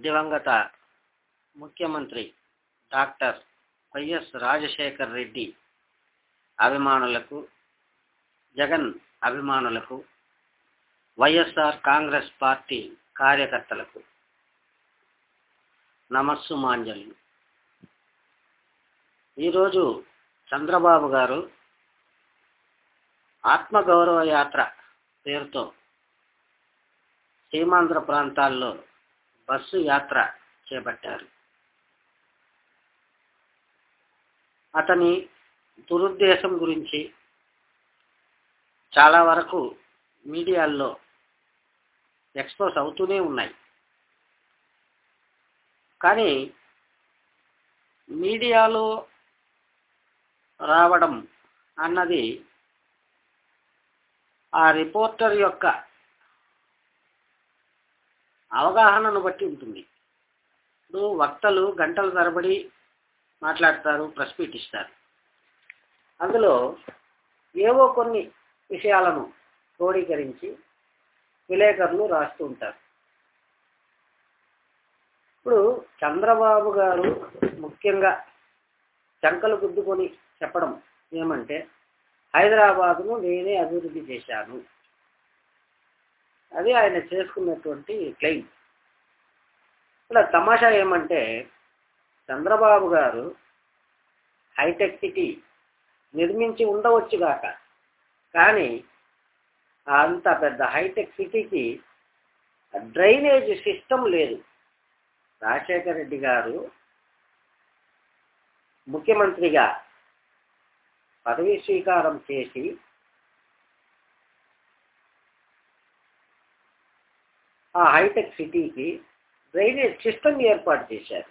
దివంగత ముఖ్యమంత్రి doctor YS Rajasekhar Reddy అభిమానులకు జగన్ అభిమానులకు వైఎస్ఆర్ కాంగ్రెస్ పార్టీ కార్యకర్తలకు నమస్సు మాంజలి ఈరోజు చంద్రబాబు గారు ఆత్మగౌరవ యాత్ర పేరుతో సీమాంధ్ర ప్రాంతాల్లో బస్సు యాత్ర చేపట్టారు. అతని దురుద్దేశం గురించి చాలా వరకు మీడియాల్లో ఎక్స్పోజ్ అవుతూనే ఉన్నాయి. కానీ మీడియాలో రావడం అన్నది ఆ రిపోర్టర్ యొక్క అవగాహనను బట్టి ఉంటుంది. ఇప్పుడు వక్తలు గంటల తరబడి మాట్లాడతారు ప్రెస్ మీట్ ఇస్తారు అందులో ఏవో కొన్ని విషయాలను క్రోడీకరించి విలేకరులు రాస్తూ ఉంటారు. ఇప్పుడు చంద్రబాబు గారు ముఖ్యంగా చంకలు గుద్దుకొని చెప్పడం ఏమంటే హైదరాబాదును నేనే అభివృద్ధి చేశాను. అది ఆయన చేసుకున్నటువంటి క్లెయిమ్. ఇక్కడ తమాషా ఏమంటే చంద్రబాబు గారు హైటెక్ సిటీ నిర్మించి ఉండవచ్చుగాక కానీ అంత పెద్ద హైటెక్ సిటీకి డ్రైనేజ్ సిస్టమ్ లేదు. రాజశేఖర రెడ్డి గారు ముఖ్యమంత్రిగా పదవీ స్వీకారం చేసి ఆ హైటెక్ సిటీకి డ్రైనేజ్ సిస్టమ్ ఏర్పాటు చేశారు.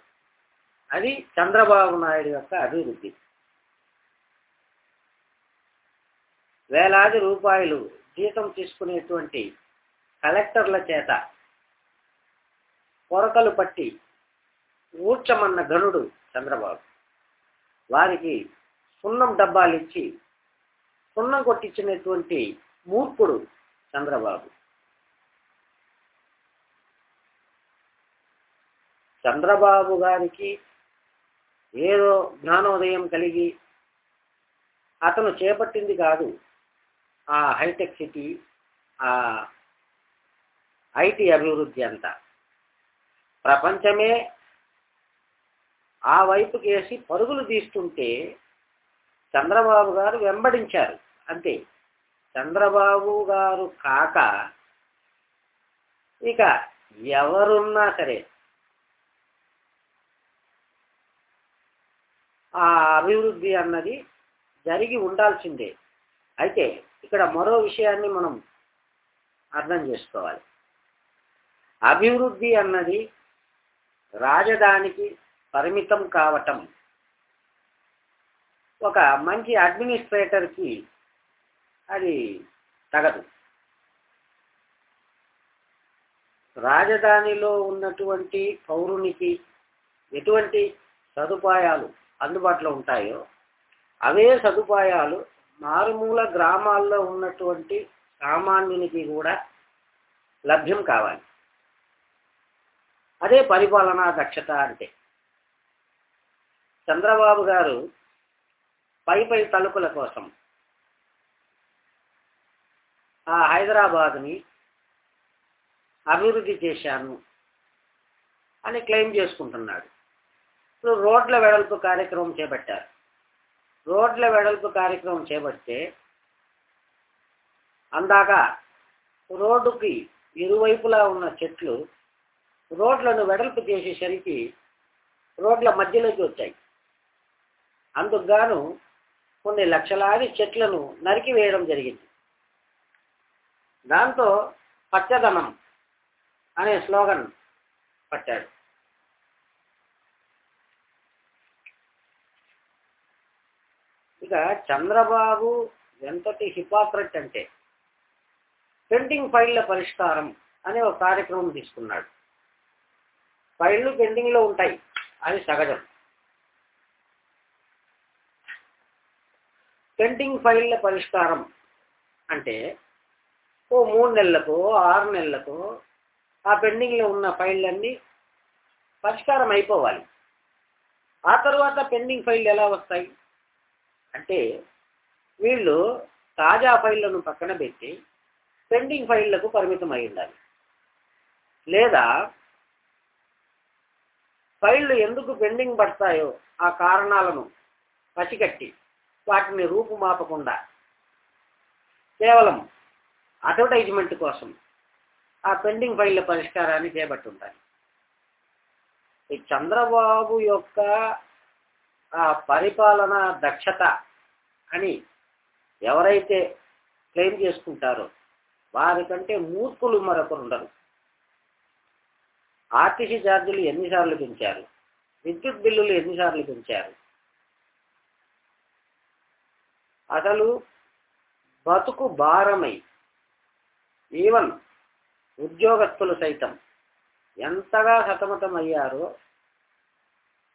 అది చంద్రబాబు నాయుడు యొక్క అభివృద్ధి. వేలాది రూపాయలు జీతం తీసుకునేటువంటి కలెక్టర్ల చేత కొరకలు పట్టి ఊడ్చమన్న గనుడు చంద్రబాబు. వారికి సున్నం డబ్బాలిచ్చి సున్నం కొట్టించినటువంటి మూర్ఖుడు చంద్రబాబు. చంద్రబాబు గారికి ఏదో జ్ఞానోదయం కలిగి అతను చేపట్టింది కాదు. ఆ హైటెక్ సిటీ ఆ ఐటీ అభివృద్ధి అంతా. ప్రపంచమే ఆ వైపుకేసి పరుగులు తీస్తుంటే చంద్రబాబు గారు వెంబడించారు. అంతే. చంద్రబాబు గారు కాక ఇక ఎవరున్నా సరే ఆ అభివృద్ధి అన్నది జరిగి ఉండాల్సిందే. అయితే ఇక్కడ మరో విషయాన్ని మనం అర్థం చేసుకోవాలి. అభివృద్ధి అన్నది రాజధానికి పరిమితం కావటం ఒక మంచి అడ్మినిస్ట్రేటర్కి అది తగదు. రాజధానిలో ఉన్నటువంటి పౌరునికి ఎటువంటి సదుపాయాలు అందుబాటులో ఉంటాయో అవే సదుపాయాలు మారుమూల గ్రామాల్లో ఉన్నటువంటి సామాన్యునికి కూడా లభ్యం కావాలి. అదే పరిపాలనా దక్షత అంటే. చంద్రబాబు గారు పై పై తలుపుల కోసం ఆ హైదరాబాద్ని అభివృద్ధి చేశాను అని క్లెయిమ్ చేసుకుంటున్నాడు. ఇప్పుడు రోడ్ల వెడల్పు కార్యక్రమం చేపట్టారు. రోడ్ల వెడల్పు కార్యక్రమం చేపడితే అందాక రోడ్డుకి ఇరువైపులా ఉన్న చెట్లు రోడ్లను వెడల్పు చేసేసరికి రోడ్ల మధ్యలోకి వచ్చాయి. అందుకుగాను కొన్ని లక్షలాది చెట్లను నరికి వేయడం జరిగింది. దాంతో పచ్చదనం అనే స్లోగన్ పట్టాడు ఇంకా చంద్రబాబు ఎంతటి హిపాక్రట్ అంటే పెండింగ్ ఫైళ్ళ పరిష్కారం అనే ఒక కార్యక్రమం తీసుకున్నాడు. ఫైళ్ళు పెండింగ్లో ఉంటాయి. అది సహజం పెండింగ్ ఫైళ్ళ పరిష్కారం అంటే ఓ మూడు నెలలకు ఆరు నెలలకు ఆ పెండింగ్లో ఉన్న ఫైళ్ళన్నీ పరిష్కారం అయిపోవాలి. ఆ తర్వాత పెండింగ్ ఫైల్ ఎలా వస్తాయి? అంటే వీళ్ళు తాజా ఫైళ్ళను పక్కన పెట్టి పెండింగ్ ఫైళ్ళకు పరిమితం అయి ఉండాలి. లేదా ఫైళ్ళు ఎందుకు పెండింగ్ పడతాయో ఆ కారణాలను పసిగట్టి వాటిని రూపుమాపకుండా కేవలం అడ్వర్టైజ్మెంట్ కోసం ఆ పెండింగ్ ఫైళ్ళ పరిష్కారాన్ని చేపట్టుంటాయి ఈ చంద్రబాబు యొక్క ఆ పరిపాలన దక్షత అని ఎవరైతే క్లెయిమ్ చేసుకుంటారో వారికంటే మూర్ఖులు మరొకరు ఉండరు. ఆర్టీసీ ఛార్జీలు ఎన్నిసార్లు పెంచారు? విద్యుత్ బిల్లులు ఎన్నిసార్లు పెంచారు? అసలు బతుకు భారమై ఈవన్ ఉద్యోగస్తులు సైతం ఎంతగా సతమతం అయ్యారో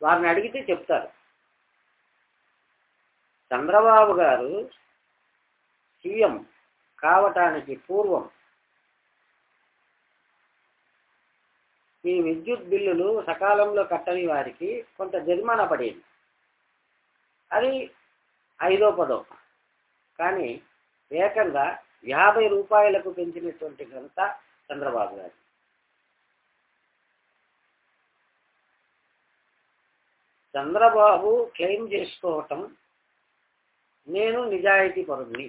వారిని అడిగితే చెప్తారు. చంద్రబాబు గారు సీఎం కావటానికి పూర్వం ఈ విద్యుత్ బిల్లులు సకాలంలో కట్టని వారికి కొంత జరిమానా పడేది. అది ఐదో పదో. కానీ ఏకంగా యాభై రూపాయలకు పెంచినటువంటి ఘనత చంద్రబాబు గారు చంద్రబాబు క్లెయిమ్ చేసుకోవటం నేను నిజాయితీ పరుణ్ణి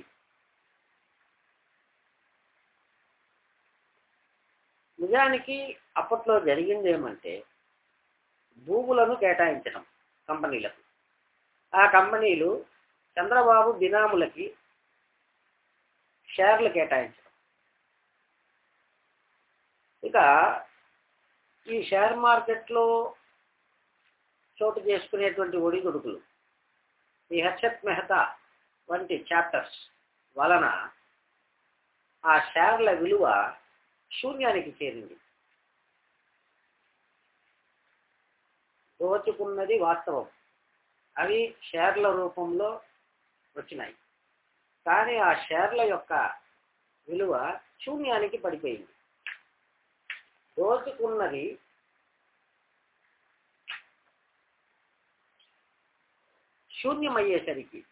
నిజానికి అప్పట్లో జరిగింది ఏమంటే భూములను కేటాయించడం కంపెనీలకు. ఆ కంపెనీలు చంద్రబాబు బినాములకి షేర్లు కేటాయించడం ఇక ఈ షేర్ మార్కెట్లో చోటు చేసుకునేటువంటి ఒడిదుడుకులు. ఈ హర్షత్ మెహతా వంటి చాప్టర్స్ వలన ఆ షేర్ల విలువ శూన్యానికి చేరింది. దోచుకున్నది వాస్తవం. అవి షేర్ల రూపంలో వచ్చినాయి. కానీ ఆ షేర్ల యొక్క విలువ శూన్యానికి పడిపోయింది. దోచుకున్నది శూన్యమయ్యేసరికి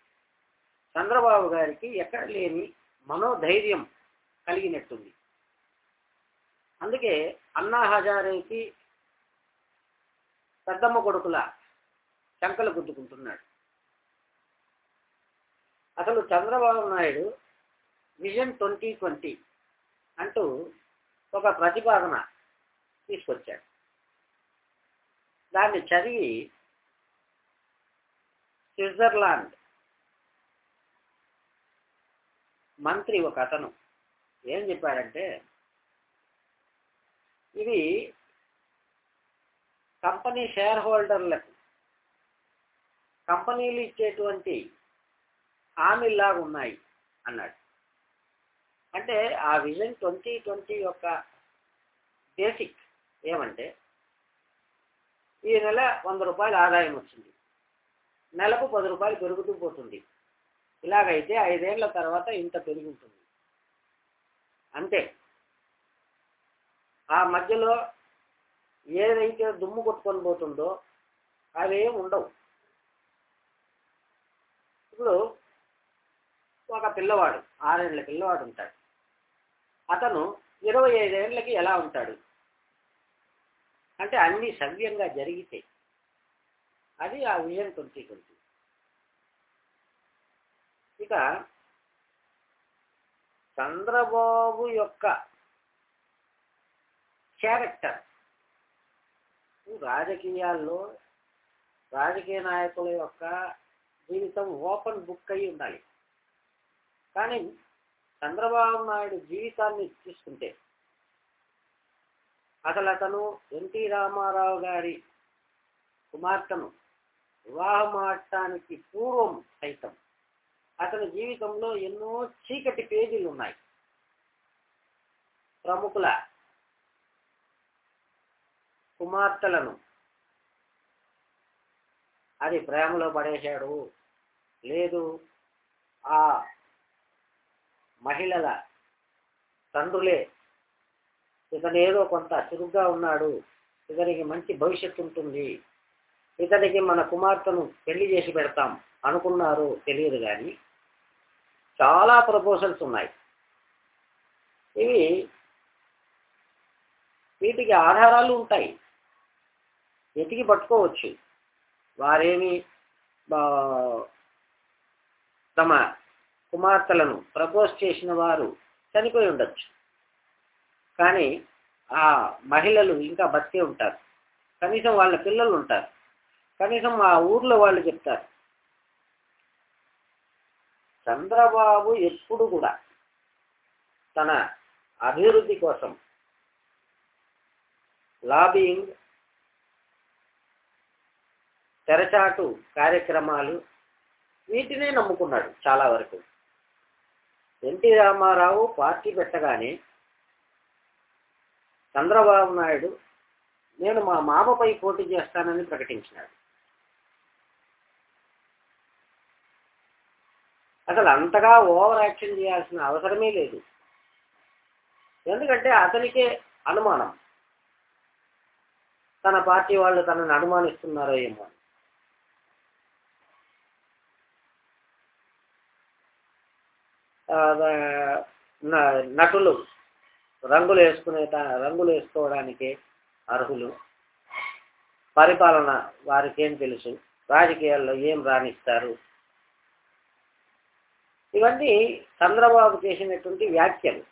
చంద్రబాబు గారికి ఎక్కడ లేని మనోధైర్యం కలిగినట్టుంది. అందుకే అన్నా హజారేకి పెద్దమ్మ కొడుకుల శంకలు గుద్దుకుంటున్నాడు. అసలు Chandrababu Naidu vision twenty twenty అంటూ ఒక ప్రతిపాదన తీసుకొచ్చాడు. దాన్ని చదివి స్విట్జర్లాండ్ మంత్రి ఒక అతను. ఏం చెప్పాడంటే ఇది కంపెనీ షేర్ హోల్డర్లకు కంపెనీలు ఇచ్చేటువంటి హామీలాగా ఉన్నాయి అన్నాడు. అంటే ఆ విజన్ ట్వంటీ ట్వంటీ యొక్క బేసిక్ ఏమంటే ఈ నెల వంద రూపాయల ఆదాయం వచ్చింది. నెలకు పది రూపాయలు పెరుగుతూ పోతుంది. ఇలాగైతే ఐదేళ్ళ తర్వాత ఇంత పెరిగి ఉంటుంది అంతే. ఆ మధ్యలో ఏదైతే దుమ్ము కొట్టుకొని పోతుందో అవేం ఉండవు. ఇప్పుడు ఒక పిల్లవాడు ఆరేళ్ళ పిల్లవాడు ఉంటాడు. అతను ఇరవై ఐదేళ్ళకి ఎలా ఉంటాడు? అంటే అన్ని సవ్యంగా జరిగితే అది ఆ విజన్ ట్వంటీ ట్వంటీ ఇక చంద్రబాబు యొక్క క్యారెక్టర్ రాజకీయాల్లో రాజకీయ నాయకుల యొక్క జీవితం ఓపెన్ బుక్ అయి ఉండాలి. కానీ చంద్రబాబు నాయుడు జీవితాన్ని తీసుకుంటే అసలు అతను ఎన్టీ రామారావు గారి కుమార్తెను వివాహమాడటానికి పూర్వం సైతం అతని జీవితంలో ఎన్నో చీకటి పేజీలు ఉన్నాయి. ప్రముఖుల కుమార్తెలను. అది ప్రేమలో పడేశాడు. లేదు ఆ మహిళల తండ్రులే ఇతను ఏదో కొంత చురుగ్గా ఉన్నాడు. ఇతనికి మంచి భవిష్యత్తు ఉంటుంది. ఇతనికి మన కుమార్తెను పెళ్ళి చేసి పెడతాం అనుకున్నారు తెలియదు కానీ చాలా ప్రపోజల్స్ ఉన్నాయి. ఇవి వీటికి ఆధారాలు ఉంటాయి. వెతికి పట్టుకోవచ్చు. వారేమి బా- తమ కుమార్తెలను ప్రపోజ్ చేసిన వారు చనిపోయి ఉండొచ్చు. కానీ ఆ మహిళలు ఇంకా బతికే ఉంటారు. కనీసం వాళ్ళ పిల్లలు ఉంటారు. కనీసం ఆ ఊర్లో వాళ్ళు చెప్తారు. చంద్రబాబు ఎప్పుడు కూడా తన అభివృద్ధి కోసం లాబింగ్ తెరచాటు కార్యక్రమాలు వీటినే నమ్ముకున్నాడు చాలా వరకు. ఎన్టీ రామారావు పార్టీ పెట్టగానే చంద్రబాబు నాయుడు నేను మా మామపై పోటీ చేస్తానని ప్రకటించినాడు. అసలు అంతగా ఓవర్ యాక్షన్ చేయాల్సిన అవసరమే లేదు. ఎందుకంటే అతనికే అనుమానం. తన పార్టీ వాళ్ళు తనని అనుమానిస్తున్నారో ఏమో న- నటులు రంగులు వేసుకునే రంగులు వేసుకోవడానికి అర్హులు. పరిపాలన వారికి ఏం తెలుసు? రాజకీయాల్లో ఏం రాణిస్తారు? ఇవన్నీ చంద్రబాబు చేసినటువంటి వ్యాఖ్యలు.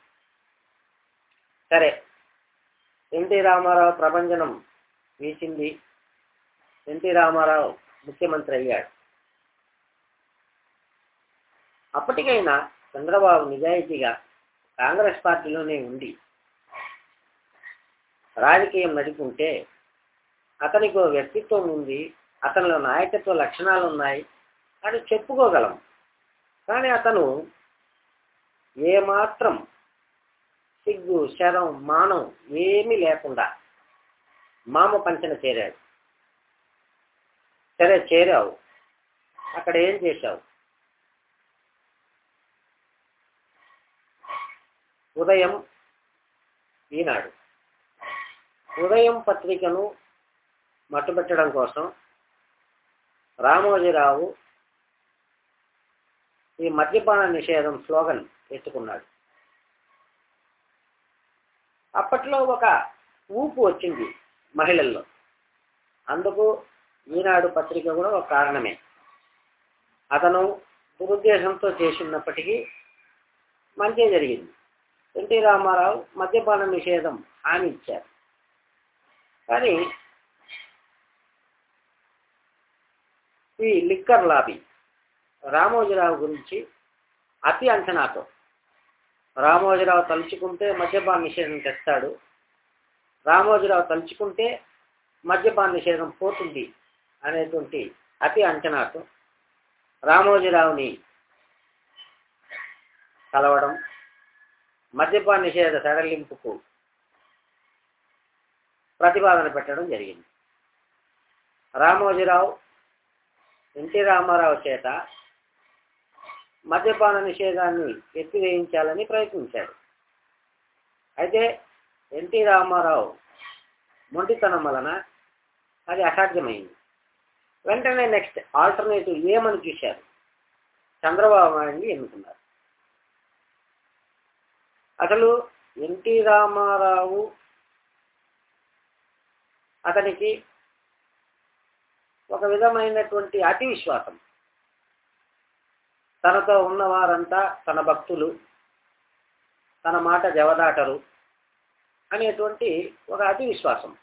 సరే ఎన్టీ రామారావు ప్రభంజనం వీచింది. ఎన్టీ రామారావు ముఖ్యమంత్రి అయ్యాడు. అప్పటికైనా చంద్రబాబు నిజాయితీగా కాంగ్రెస్ పార్టీలోనే ఉండి రాజకీయం నడుపుంటే అతనికి వ్యక్తిత్వం ఉంది అతనిలో నాయకత్వ లక్షణాలు ఉన్నాయి అని చెప్పుకోగలం. కానీ అతను ఏమాత్రం సిగ్గు శరం మానం ఏమీ లేకుండా మామ పంచన చేరాడు. సరే చేరావు. అక్కడ ఏం చేశావు? ఉదయం ఈనాడు. ఉదయం పత్రికను మట్టుబెట్టడం కోసం రామోజీరావు ఈ మద్యపాన నిషేధం స్లోగన్ ఎత్తుకున్నాడు. అప్పట్లో ఒక ఊపు వచ్చింది మహిళల్లో. అందుకు ఈనాడు పత్రిక కూడా ఒక కారణమే. అతను దురుద్దేశంతో చేసినప్పటికీ మంచి జరిగింది. ఎన్టీ రామారావు మద్యపాన నిషేధం హామీ ఇచ్చారు కానీ ఈ లిక్కర్ లాబీ రామోజీరావు గురించి అతి అంచనాతో. రామోజీరావు తలుచుకుంటే మద్యపాన నిషేధం తెస్తాడు. రామోజీరావు తలుచుకుంటే మద్యపాన నిషేధం పోతుంది అనేటువంటి అతి అంచనాతో రామోజీరావుని కలవడం మద్యపాన నిషేధ సడలింపుకు ప్రతిపాదన పెట్టడం జరిగింది. రామోజీరావు ఎన్టీ రామారావు చేత మద్యపాన నిషేధాన్ని ఎత్తివేయించాలని ప్రయత్నించాడు. అయితే ఎన్టీ రామారావు మొండితనం వలన అది అసాధ్యమైంది. వెంటనే నెక్స్ట్ ఆల్టర్నేటివ్ ఏమని చూశారు? చంద్రబాబు నాయుడిని ఎన్నుకున్నారు. అసలు ఎన్టీ రామారావు అతనికి ఒక విధమైనటువంటి అతి విశ్వాసం తనతో ఉన్నవారంతా తన భక్తులు తన మాట జవదాటరు అనేటువంటి ఒక అతి విశ్వాసం.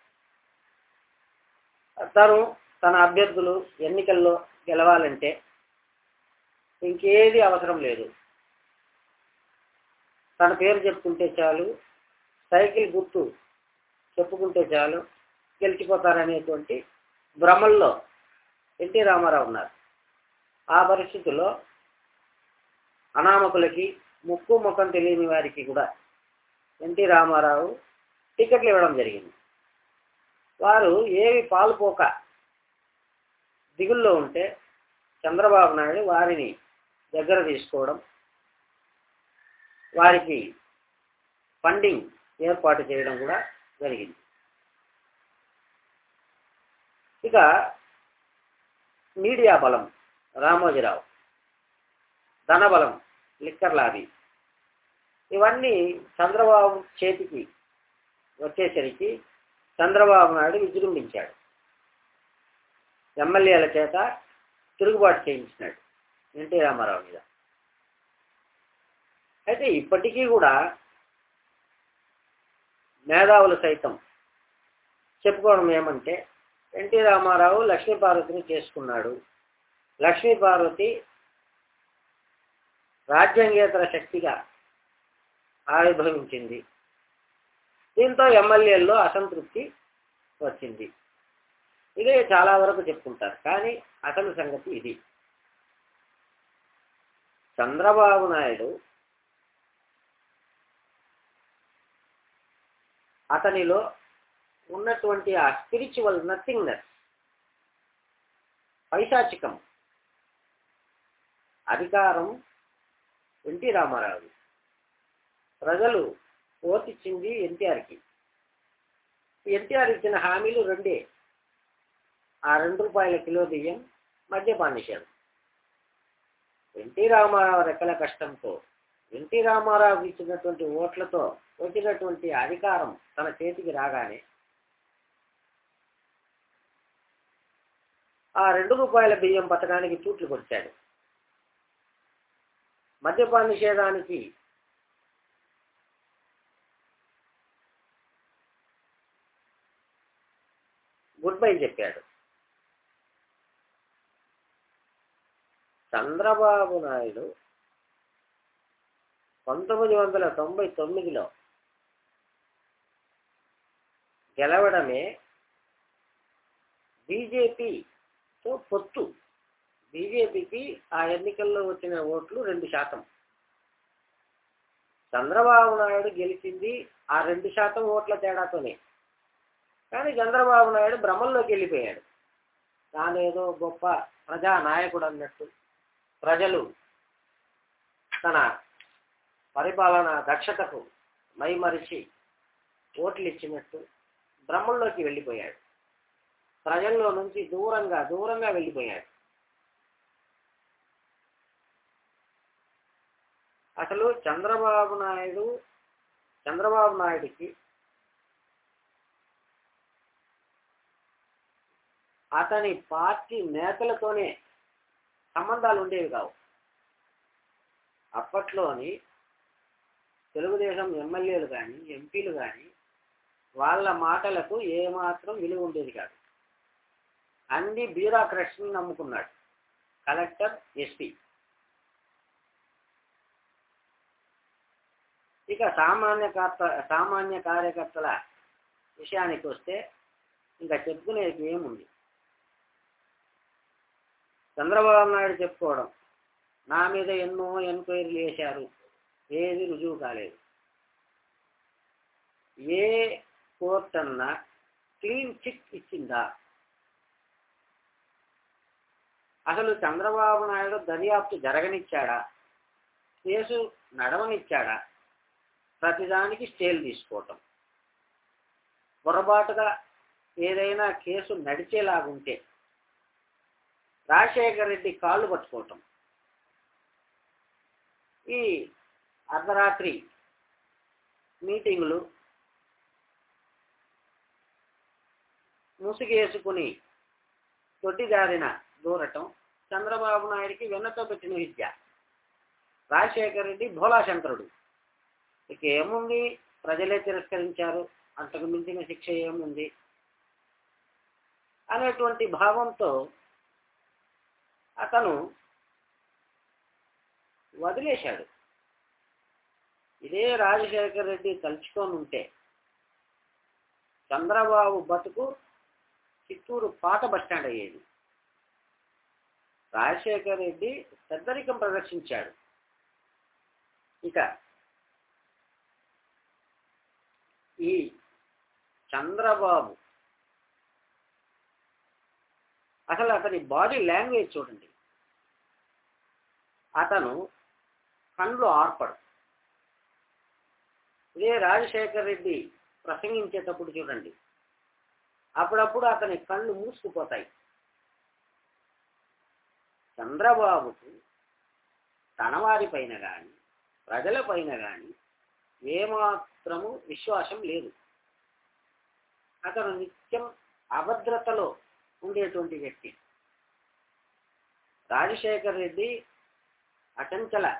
తను తన అభ్యర్థులు ఎన్నికల్లో గెలవాలంటే ఇంకేది అవసరం లేదు. తన పేరు చెప్పుకుంటే చాలు సైకిల్ గుర్తు చెప్పుకుంటే చాలు గెలిచిపోతారనేటువంటి భ్రమల్లో ఎన్టీ రామారావు ఉన్నారు. ఆ పరిస్థితుల్లో అనామకులకి ముక్కు ముఖం తెలియని వారికి కూడా ఎన్టీ రామారావు టికెట్లు ఇవ్వడం జరిగింది. వారు ఏవి పాలుపోక దిగుల్లో ఉంటే చంద్రబాబు నాయుడు వారిని దగ్గర తీసుకోవడం వారికి ఫండింగ్ ఏర్పాటు చేయడం కూడా జరిగింది. ఇక మీడియా బలం రామోజీరావు ధనబలం లిక్కర్ లారీ. ఇవన్నీ చంద్రబాబు చేతికి వచ్చేసరికి చంద్రబాబు నాయుడు విజృంభించాడు. ఎమ్మెల్యేల చేత తిరుగుబాటు చేయించినాడు ఎన్టీ రామారావు మీద. అయితే ఇప్పటికీ కూడా మేధావులు సైతం చెప్పుకోవడం ఏమంటే ఎన్టీ రామారావు లక్ష్మీపార్వతిని చేసుకున్నాడు. లక్ష్మీపార్వతి రాజ్యాంగేతర శక్తిగా ఆవిర్భవించింది. దీంతో ఎమ్మెల్యేల్లో అసంతృప్తి వచ్చింది. ఇదే చాలా వరకు చెప్పుకుంటారు. కానీ అసలు సంగతి ఇది. చంద్రబాబు నాయుడు అతనిలో ఉన్నటువంటి ఆ స్పిరిచువల్ నథింగ్నెస్ పైశాచికం అధికారం ఎన్టీ రామారావు. ప్రజలు ఓటిచ్చింది ఎన్టీఆర్కి. ఎన్టీఆర్ ఇచ్చిన హామీలు రెండే. ఆ రెండు రూపాయల కిలో బియ్యం మద్యపాన నిషేధం ఎన్టీ రామారావు రెక్కల కష్టంతో ఎన్టీ రామారావు ఇచ్చినటువంటి ఓట్లతో వచ్చినటువంటి అధికారం తన చేతికి రాగానే ఆ రెండు రూపాయల బియ్యం పథకానికి చూట్లు కొట్టాడు. మద్యపాన నిషేధానికి గుడ్ బై చెప్పాడు. చంద్రబాబు నాయుడు పంతొమ్మిది వందల తొంభై తొమ్మిదిలో గెలవడమే బీజేపీతో పొత్తు. బీజేపీకి ఆ ఎన్నికల్లో వచ్చిన ఓట్లు రెండు శాతం. చంద్రబాబు నాయుడు గెలిచింది ఆ రెండు శాతం ఓట్ల తేడాతోనే. కానీ చంద్రబాబు నాయుడు భ్రమంలోకి వెళ్ళిపోయాడు. తానేదో గొప్ప ప్రజా నాయకుడు అన్నట్టు. ప్రజలు తన పరిపాలన దక్షతకు మైమరిచి ఓట్లు ఇచ్చినట్టు భ్రమంలోకి వెళ్ళిపోయాడు. ప్రజల్లో నుంచి దూరంగా దూరంగా వెళ్ళిపోయాడు. అసలు చంద్రబాబు నాయుడు చంద్రబాబు నాయుడికి అతని పార్టీ నేతలతోనే సంబంధాలు ఉండేవి కావు. అప్పట్లోని తెలుగుదేశం ఎమ్మెల్యేలు కానీ ఎంపీలు కానీ వాళ్ళ మాటలకు ఏమాత్రం విలువ ఉండేది కాదు. అన్ని బ్యూరోక్రట్స్ని నమ్ముకున్నాడు. Collector SP. ఇక సామాన్య కర్త సామాన్య కార్యకర్తల విషయానికి వస్తే ఇంకా చెప్పుకునేది ఏముంది? చంద్రబాబు నాయుడు చెప్పుకోవడం నా మీద ఎన్నో ఎంక్వైరీలు చేశారు ఏది రుజువు కాలేదు. ఏ కోర్ట్ అన్నా క్లీన్ చిట్ ఇచ్చిందా? అసలు చంద్రబాబు నాయుడు దర్యాప్తు జరగనిచ్చాడా? కేసు నడవనిచ్చాడా? ప్రతిదానికి స్టేల్ తీసుకోవటం. పొరపాటుగా ఏదైనా కేసు నడిచేలాగుంటే రాజశేఖర రెడ్డి కాళ్ళు పట్టుకోవటం. ఈ అర్ధరాత్రి మీటింగులు ముసుగేసుకుని తొట్టిదారిన దూరటం చంద్రబాబు నాయుడికి వెన్నతో పెట్టిన విద్య. రాజశేఖర రెడ్డి భోలాశంకరుడు ఇక ఏముంది? ప్రజలే తిరస్కరించారు. అంతకు మించిన శిక్ష ఏముంది? అనేటువంటి భావంతో అతను వదిలేశాడు. ఇదే రాజశేఖర రెడ్డి తలుచుకొని ఉంటే చంద్రబాబు బతుకు చిత్తూరు పాత బస్టాండ్ అయ్యేది. రాజశేఖర రెడ్డి పెద్దరికం ప్రదర్శించాడు. ఇక ఈ చంద్రబాబు. అసలు అతని బాడీ లాంగ్వేజ్ చూడండి. అతను కళ్ళు ఆర్పడు. ఇదే రాజశేఖర్ రెడ్డి ప్రసంగించేటప్పుడు చూడండి. అప్పుడప్పుడు అతని కళ్ళు మూసుకుపోతాయి. చంద్రబాబుకు తనవారిపైన కానీ ప్రజలపైన కానీ ఏమాత్రము విశ్వాసం లేదు. అతను నిత్యం అభద్రతలో ఉండేటువంటి వ్యక్తి. రాజశేఖర్ రెడ్డి అచంచల